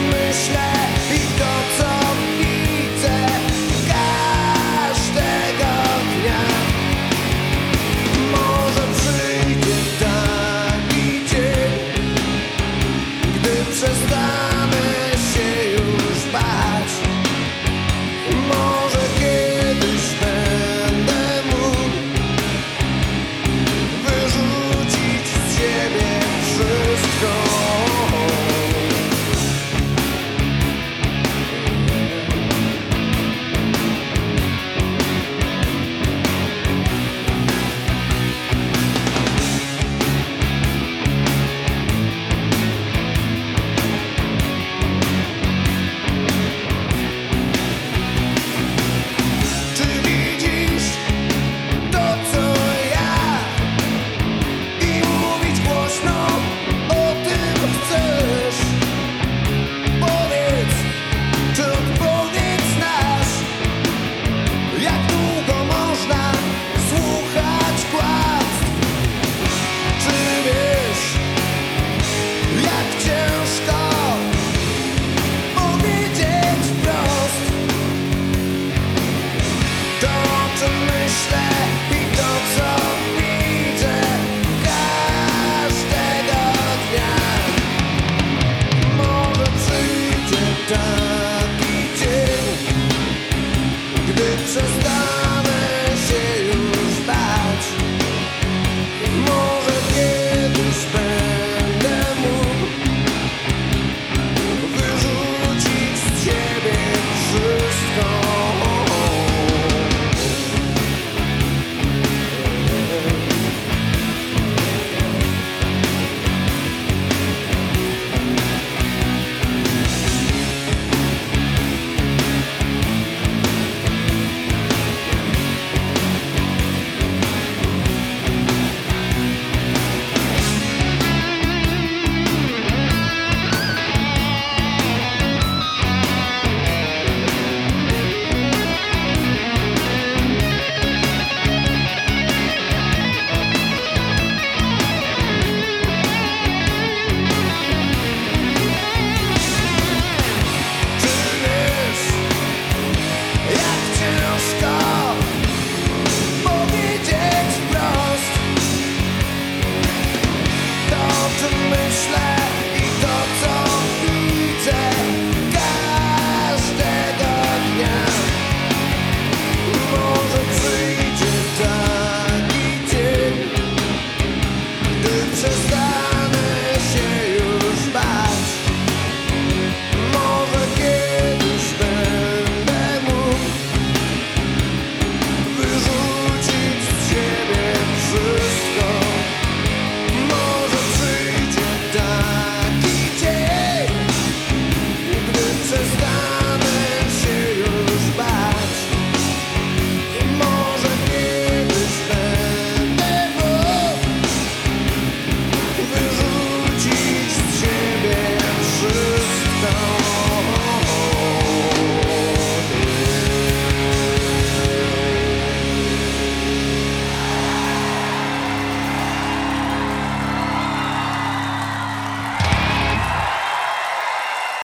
English language. Stop.